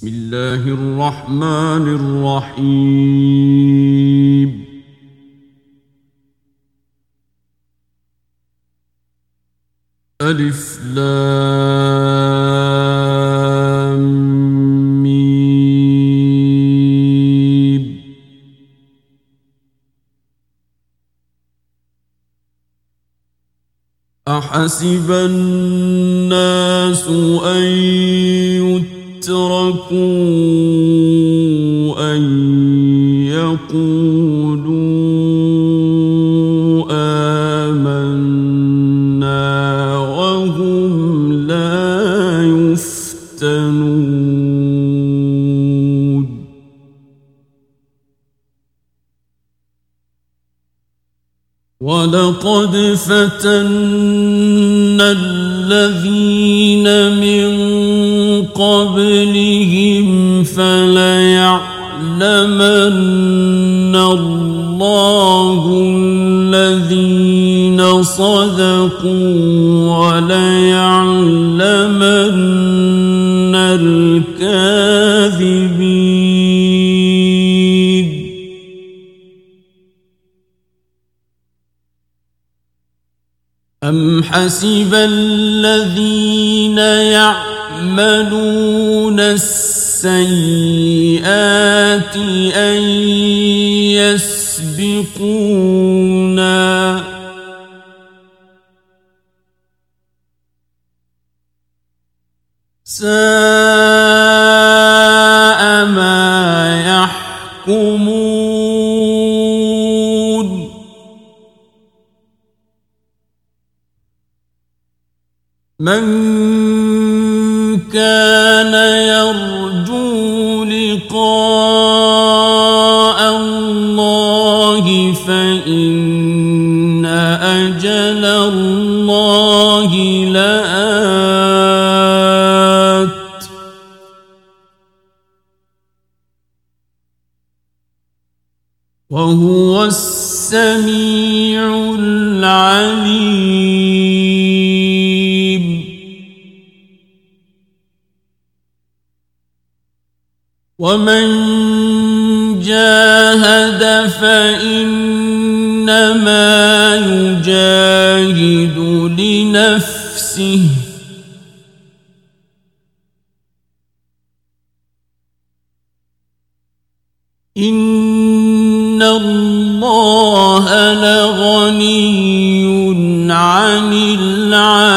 بسم الله الرحمن الرحيم ألف لام ميم أحسب الناس أن يتركوا أن يقولوا آمنا وهم لا يفتنون. ولقد فتنا الذين من قبلهم فليعلمن الله الذين صدقوا وليعلمن الكاذبين. أم حسب الذين يعلمون يعملون السيئات أن يسبقونا ساء ما يحكمون من وهو السميع العليم. ومن جاهد فإنما يجاهد لنفسه. لغني عن العالمين.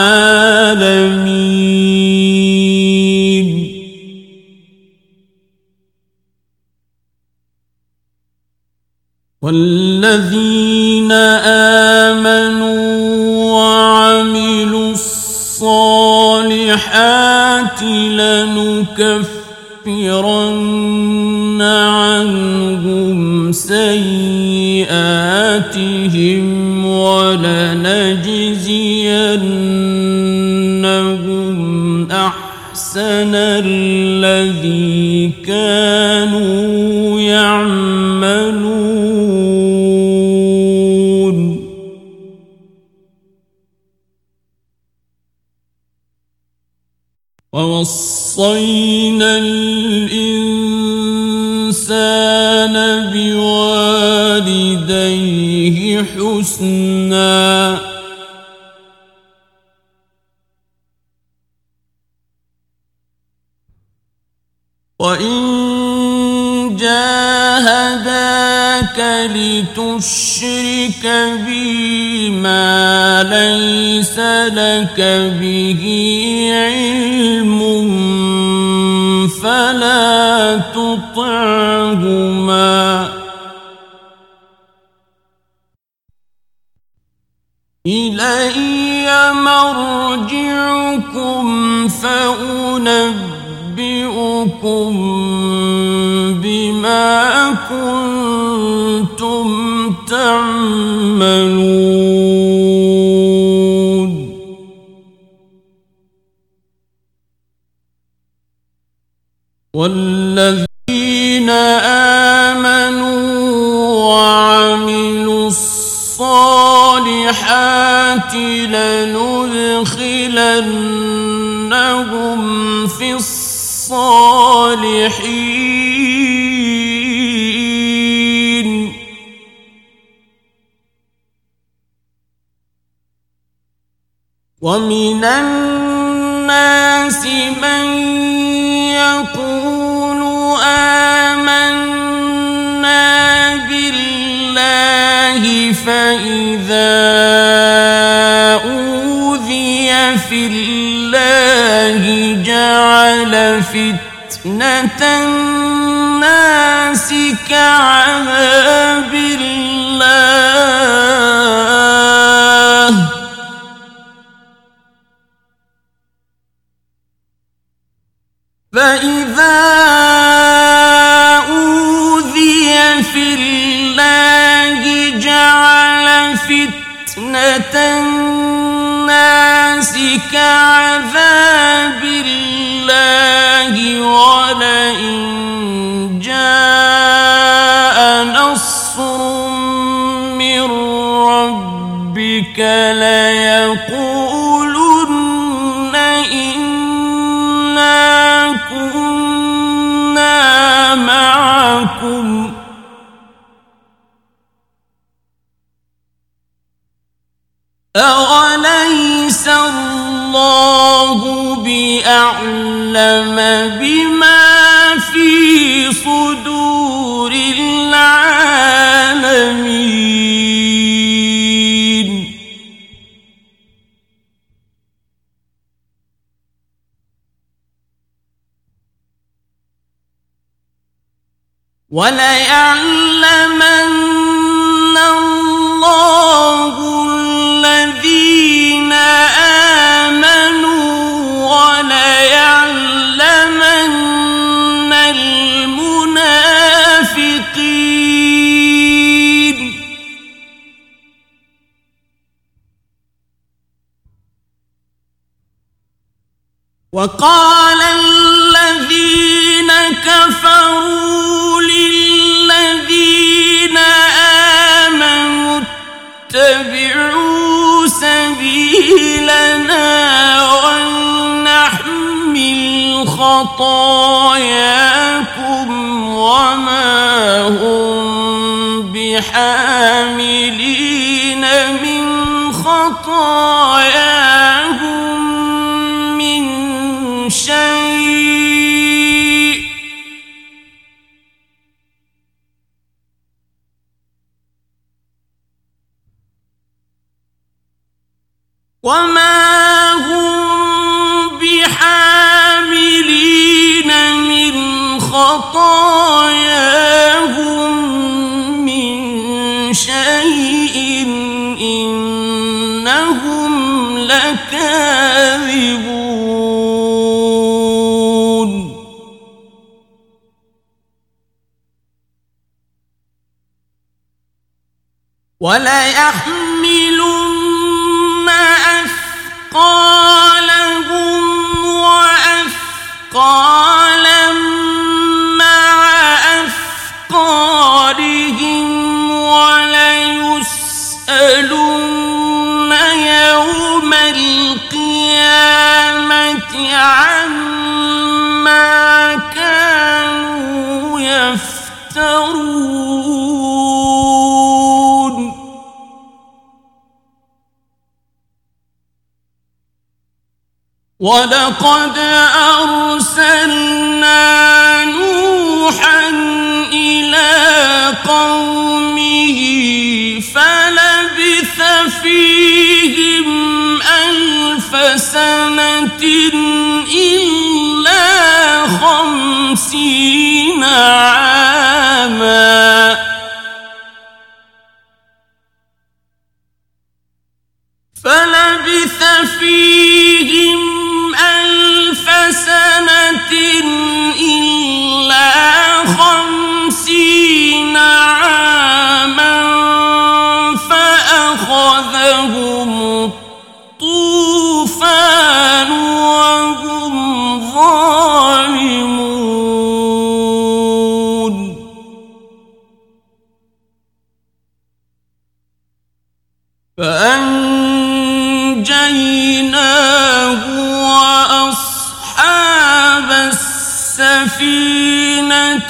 والذين آمنوا وعملوا الصالحات لنكفرن عنهم سيئاتهم ولنجزينهم أحسن الذي كانوا يعملون. ووصينا الإنسان بوالديه حسنا. وإن جاهداك لتشرك بي ما ليس لك به علم فلا تطعهما إلي مرجعكم فأنبئكم بما كنتم تعملون. والذين الصالحات لندخلنهم في الصالحين. ومن الناس من يقول آمنا فإذا أوذي في الله جعل فتنة الناس كعذاب الله فإذا أوذي في الله فتنة الناس كعذاب الله ولئن جاء نصر من ربك أوليس الله بأعلم بما في صدور العالمين وليعلمن وقال الذين كفروا للذين آمنوا اتبعوا سبيلنا ولنحمل خطاياكم وليحملن ولقد أرسلنا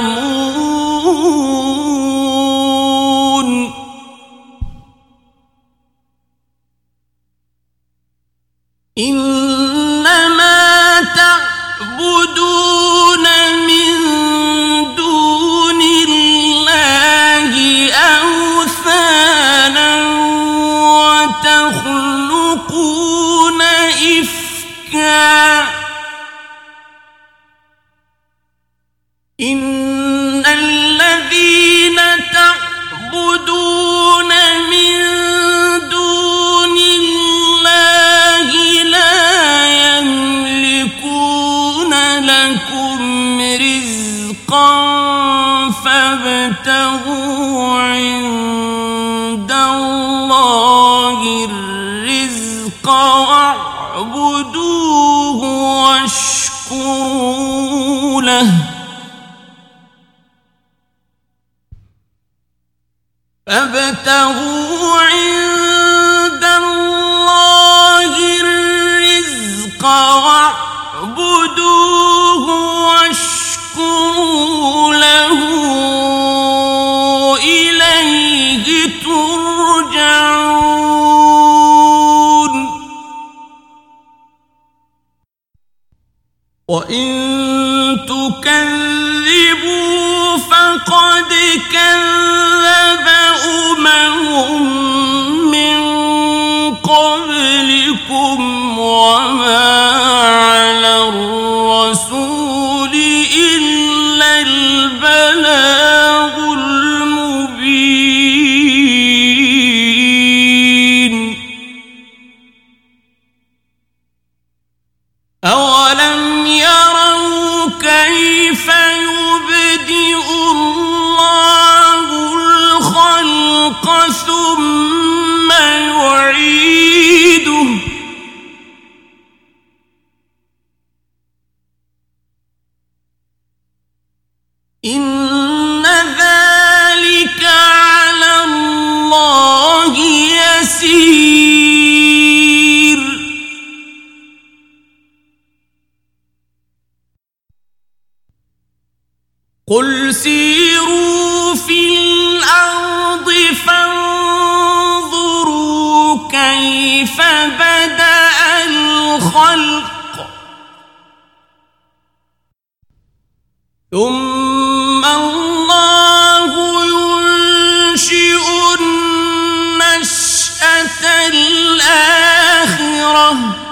مو له فابتغوا عند الله الرزق الآخرة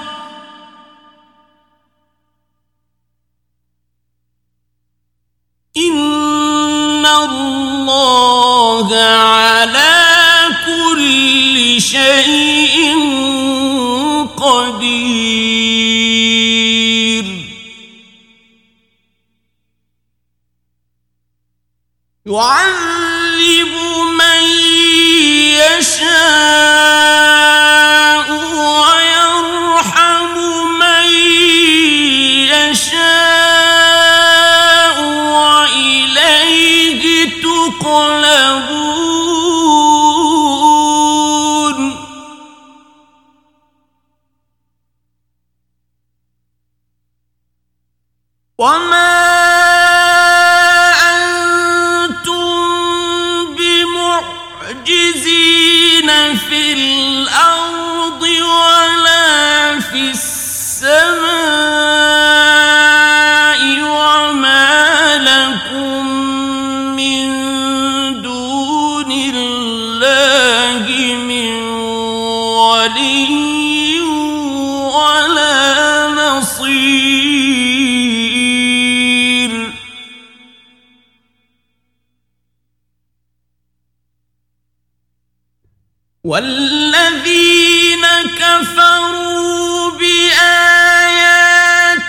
والذين كفروا بآيات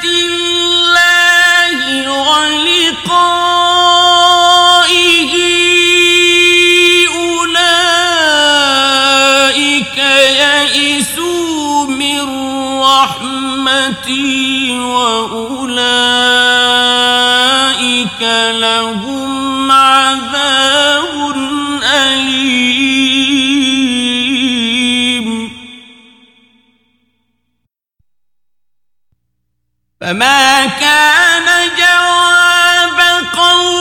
الله ولقائه أولئك يئسوا من رحمتي وأولئك لهم فما كان جواب قوم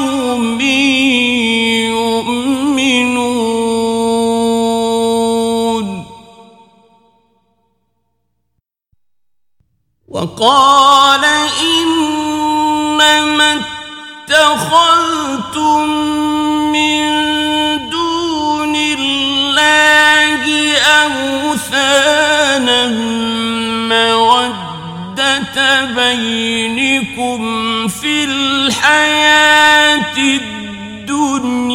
لقوم يؤمنون. وقال إنما اتخذتم من دون الله أوثانا مودة بينكم في الحياة الدنيا.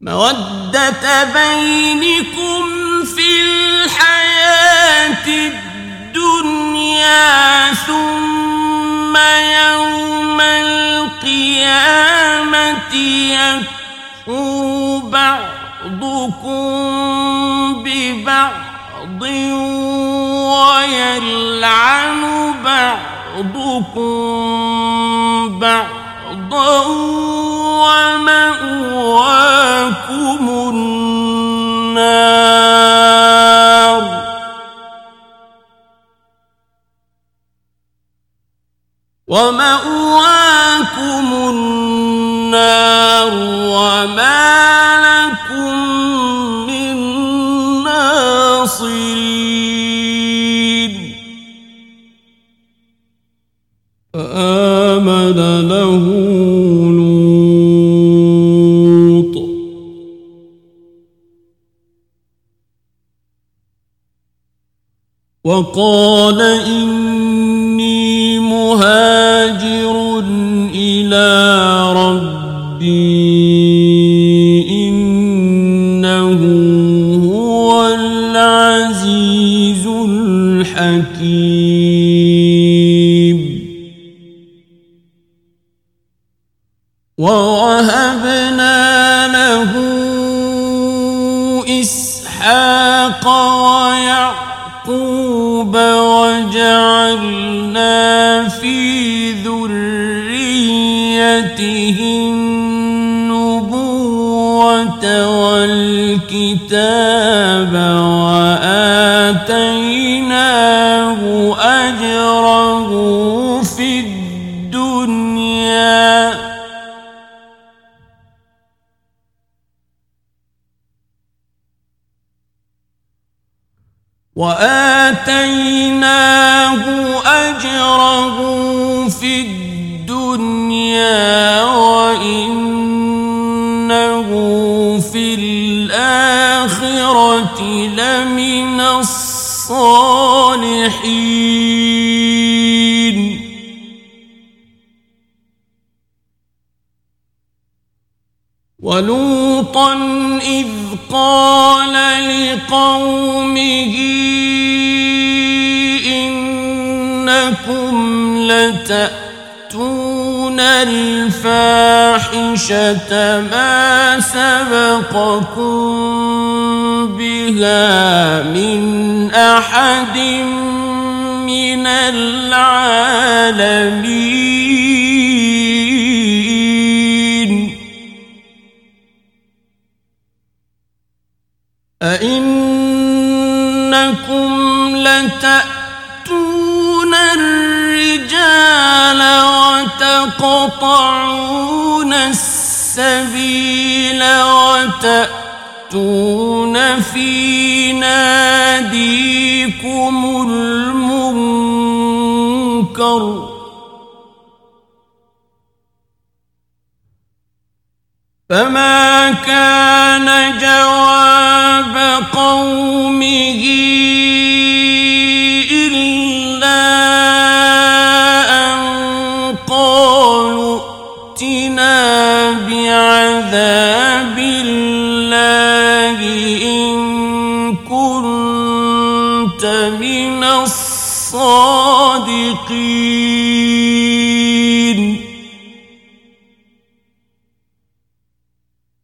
مودة بينكم في الحياة الدنيا ثم يوم القيامة يكفر بعض. بعضكم ببعض ويلعن بعضكم بعضا ومأواكم النار ومأواكم النار وما لكم وقال إني مهاجر إلى ربي. قال لقومه إنكم لتأتون الفاحشة ما سبقكم بها من أحد من العالمين إنكم لتأتون الرجال وتقطعون السبيل وتأتون في ناديكم المنكر فما كان جواب قومه إلا أن قالوا ائتنا بعذاب الله إن كنت من الصادقين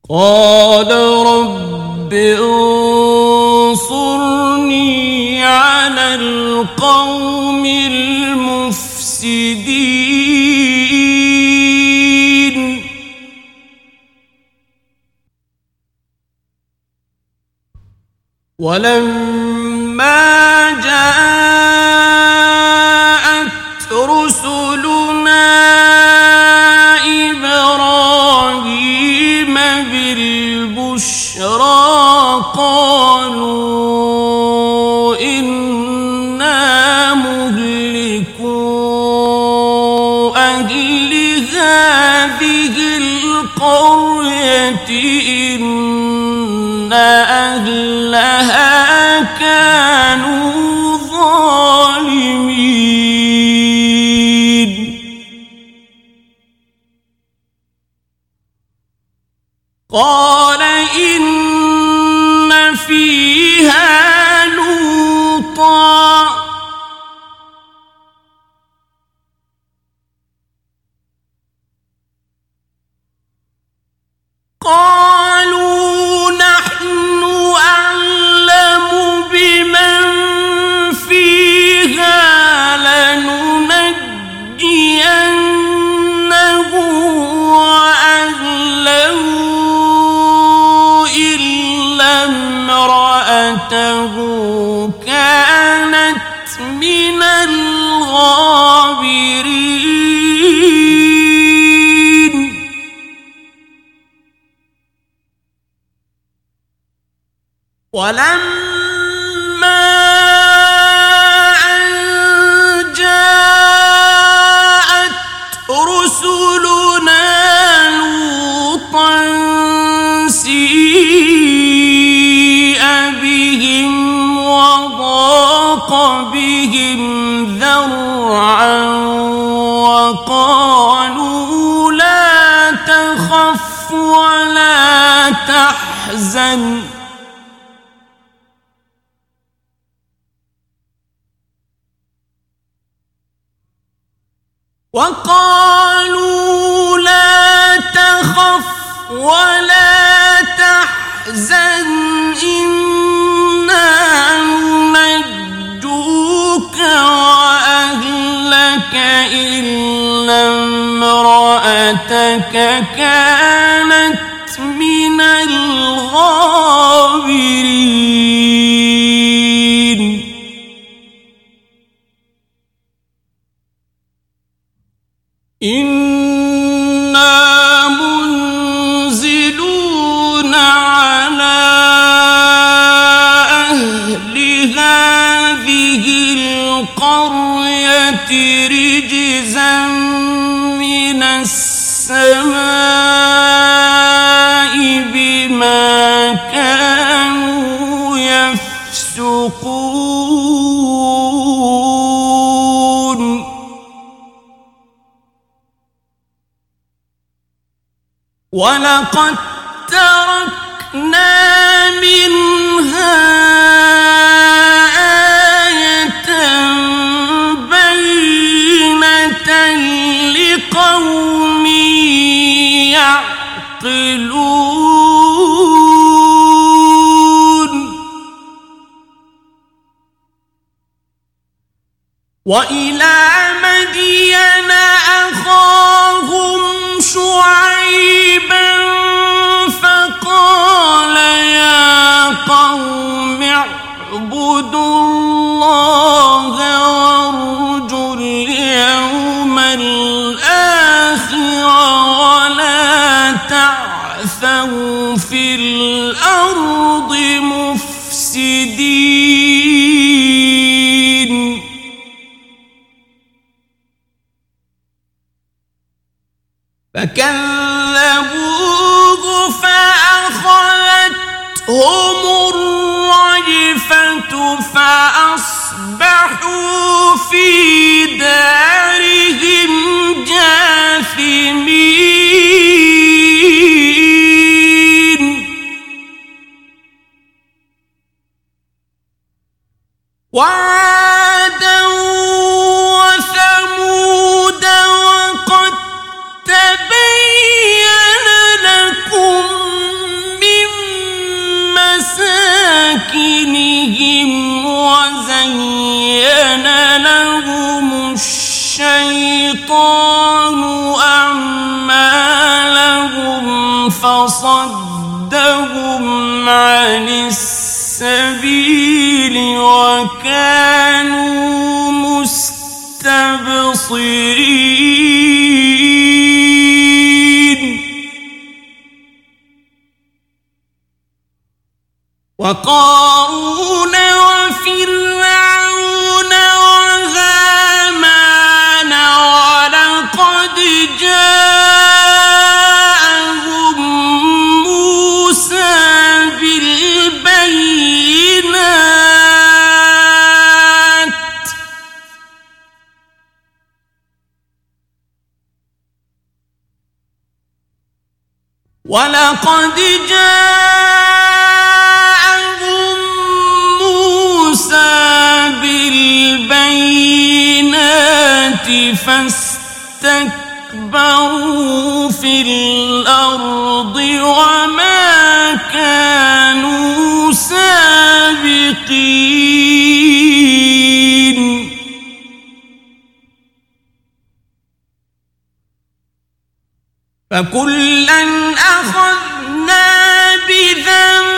قال رب انصرني على القوم المفسدين. ولما القرية إن أهلها كانوا ظالمين. قال من الغابرين. ولما أن جاءت رسلنا ولا تحزن. وقالوا لا تخف ولا تحزن. إنا ننجوك وأهلك إلا امرأتك كانت من الغابرين. إنا منزلون على أهل هذه القرية رجزا من السماء. السماء بما كانوا يفسقون. ولقد تركنا منها تعقلون وإلى مدين أخاهم شعيبا فقال يا قوم اعبدوا فكذبوه فأخذتهم الرجفة فأصبحوا في لقد جاءهم موسى بالبينات فاستكبروا في الأرض وما كانوا سابقين. فَكُلًّا أَخَذْنَا بِذَنْبِ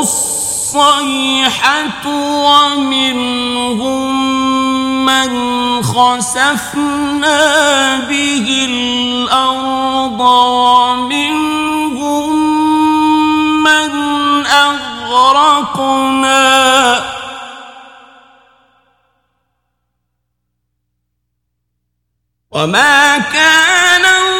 الصيحة ومنهم من خسفنا به الأرض ومنهم من أغرقنا. وما كان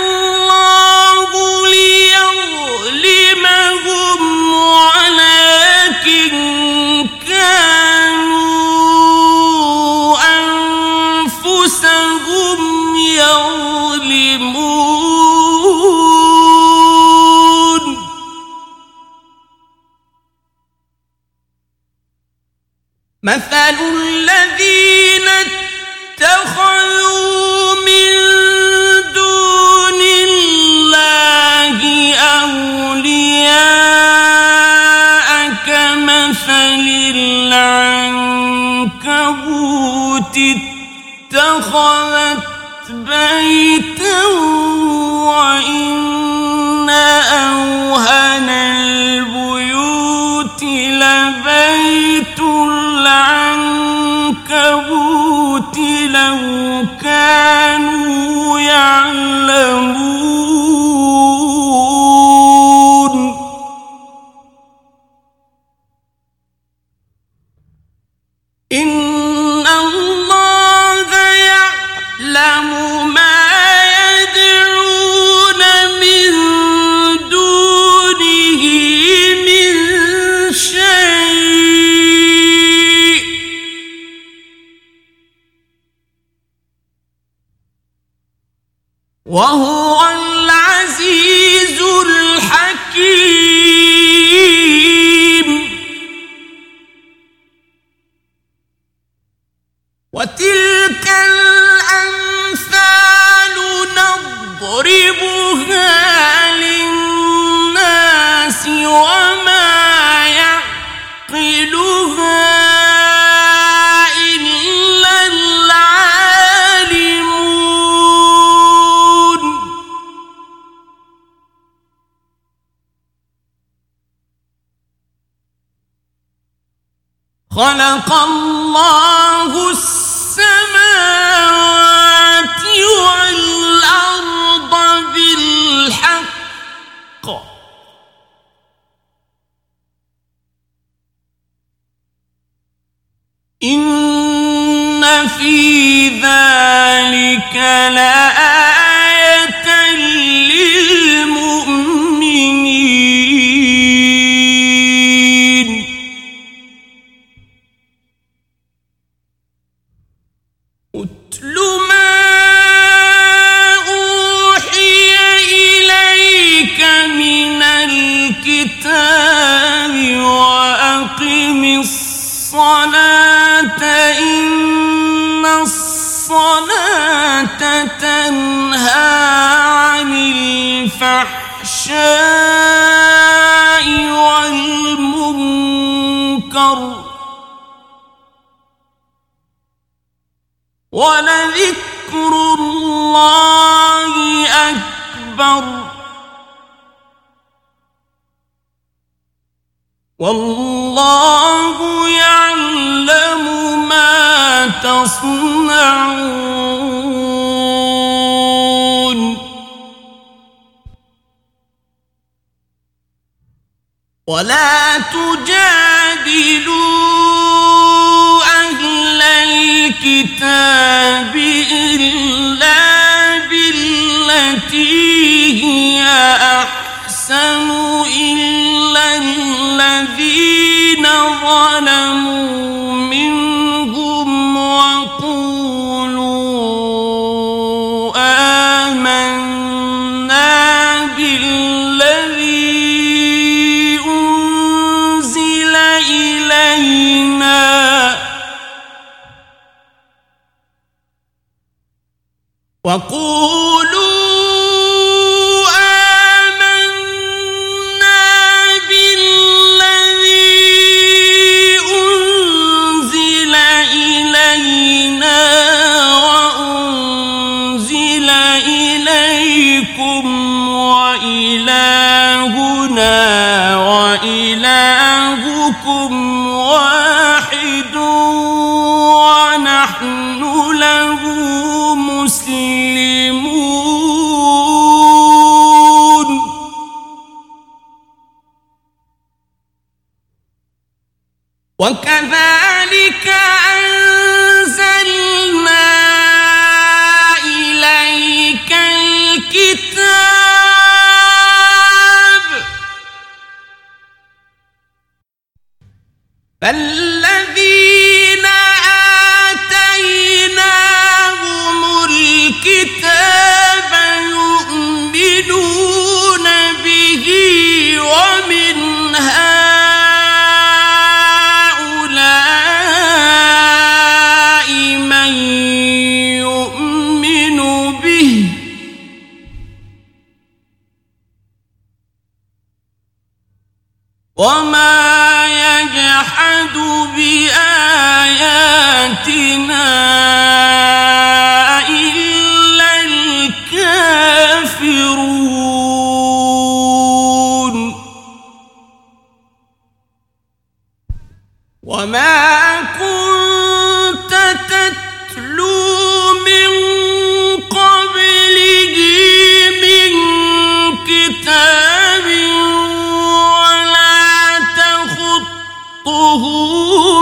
الله السماوات والأرض بالحق إن في ذلك لآية ولذكر الله أكبر. والله يعلم ما تصنعون. ولا تجادلوا أهل الكتاب إلا بالتي هي أحسن إلا الذين ظلموا وقولوا آمنا بالذي أنزل إلينا وأنزل إليكم وإلهنا وإلهكم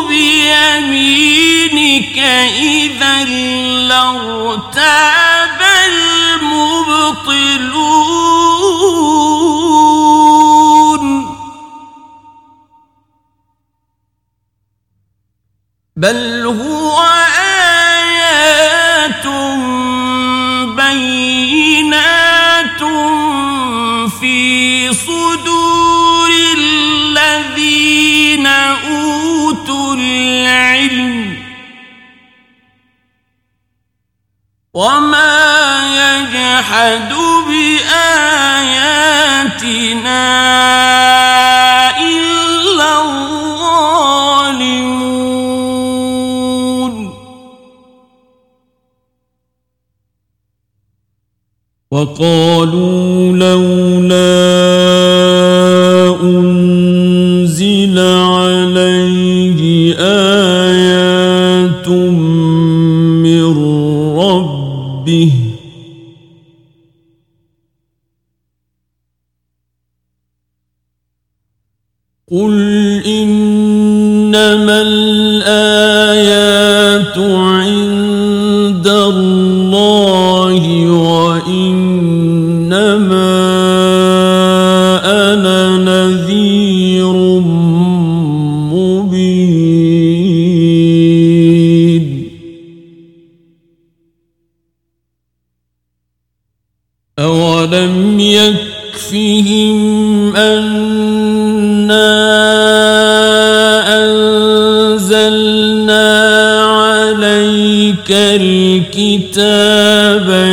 بيمينك إذا لارتاب المبطلون. بل هو وما يجحد بآياتنا إلا الظالمون. وقالوا لو أولم يكفهم أنا أنزلنا عليك الكتاب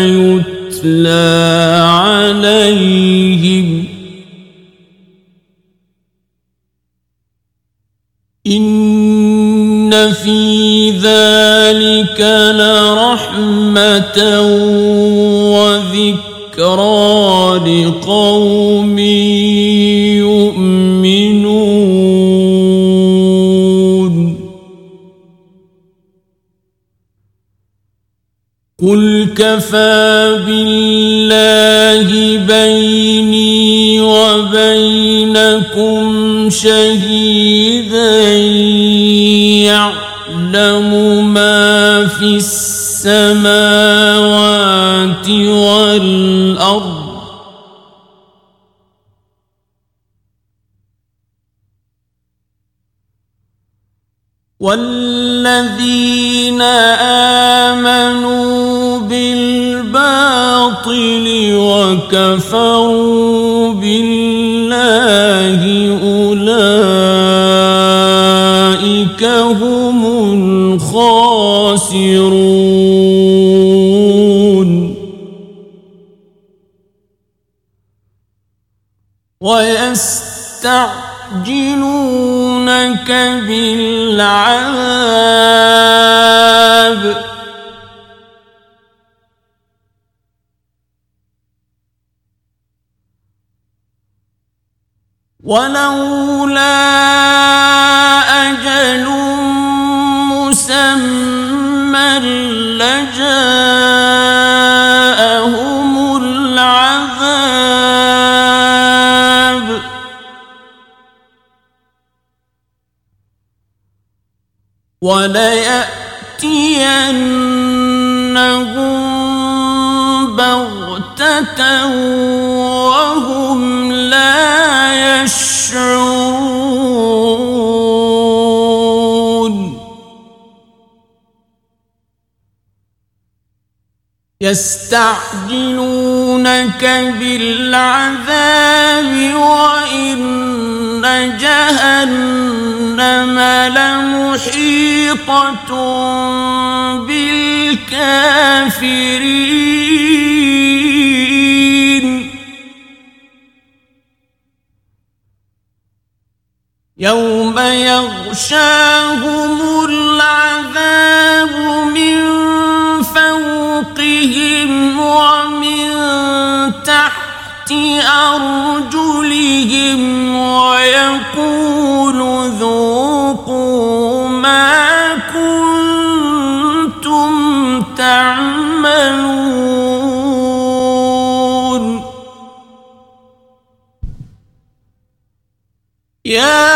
يتلى عليهم إن في ذلك لرحمة وذكرى لقوم يؤمنون قل كفى بالله بيني وبينكم شهيدا يعلم ما في السماء السماوات والأرض. والذين آمنوا بالباطل وكفروا بالله أولئك هم الخاسرون ويستعجلونك بالعذاب ولولا لجاءهم العذاب. وليأتينهم بغتة يستعجلونك بالعذاب وإن جهنم لمحيطة بالكافرين. يوم يغشاهم أرجلهم ويقول ذوقوا ما كنتم تعملون. يا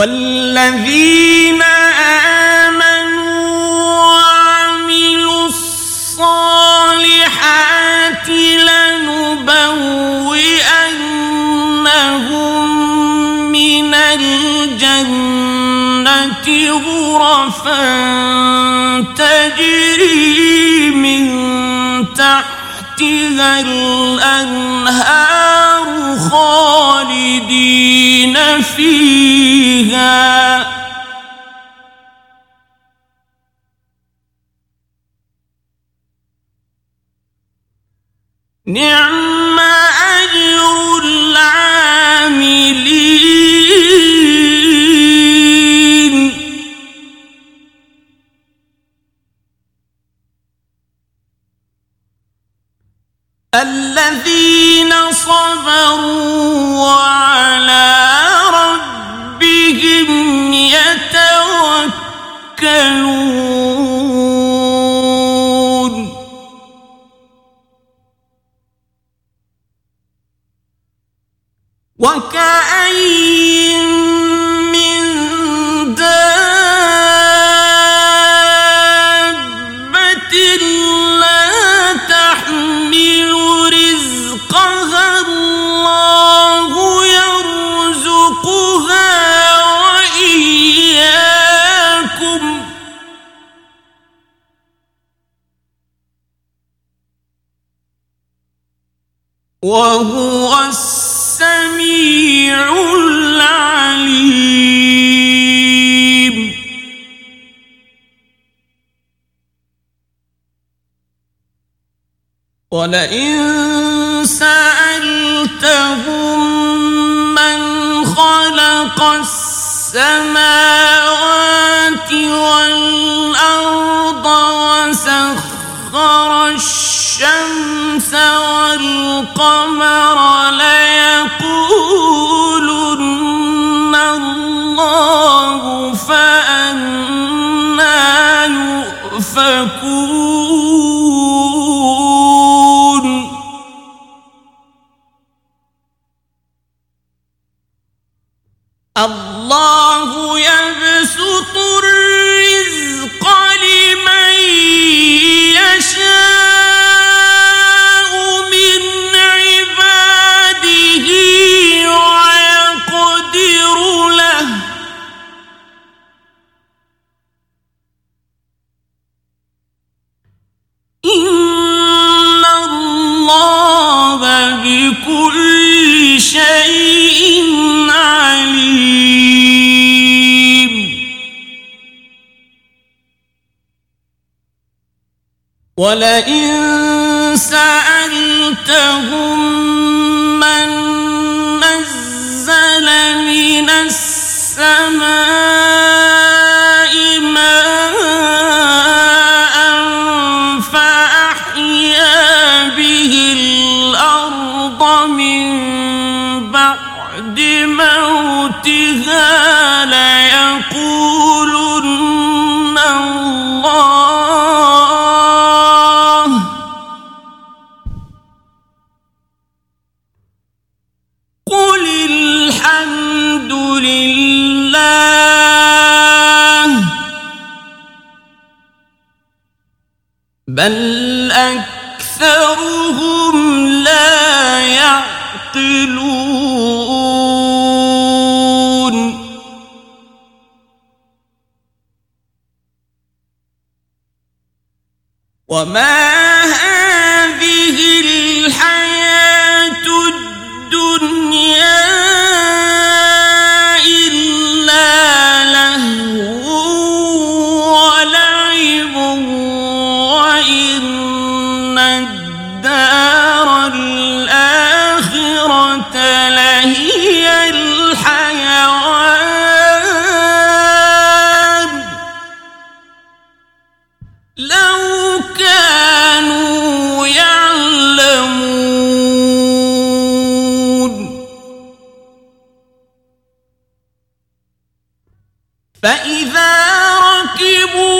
والذين آمنوا وعملوا الصالحات لنبوئنهم من الجنة غرفا تجري من تحت تحتها الأنهار خالدين فيها نعم وهو السميع العليم. ولئن سألتهم من خلق السماوات والأرض وسخر الشمس والقمر ليقولن الله فأنا يؤفكون. الله يبسط ولئن سألتهم من نزل من السماء بل أكثرهم لا يعقلون. وما فإذا ركبوا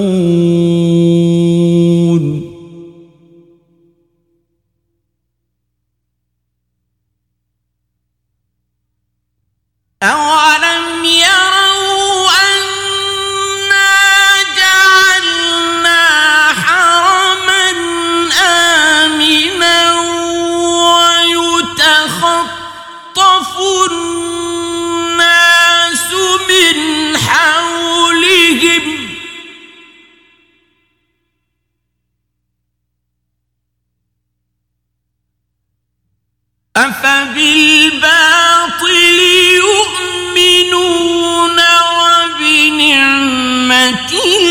کی